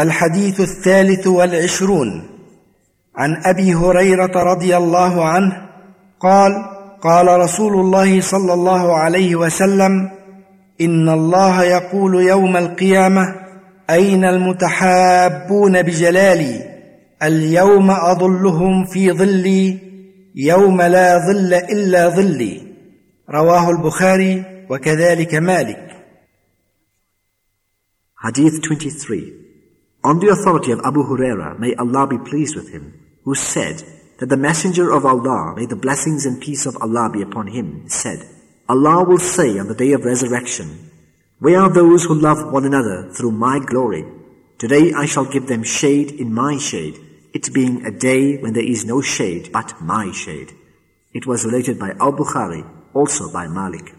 الحديث الثالث والعشرون. عن أبي هريرة رضي الله عنه قال قال رسول الله صلى الله عليه وسلم إن الله يقول يوم القيامة أين المتحابون بجلالي؟ اليوم أظلهم في ظلي يوم لا ظل إلا ظلي. رواه البخاري وكذلك مالك. Hadith 23 On the authority of Abu Huraira, may Allah be pleased with him, who said that the Messenger of Allah, may the blessings and peace of Allah be upon him, said, Allah will say on the day of resurrection, Where are those who love one another through my glory? Today I shall give them shade in my shade, it being a day when there is no shade but my shade. It was related by Al-Bukhari, also by Malik.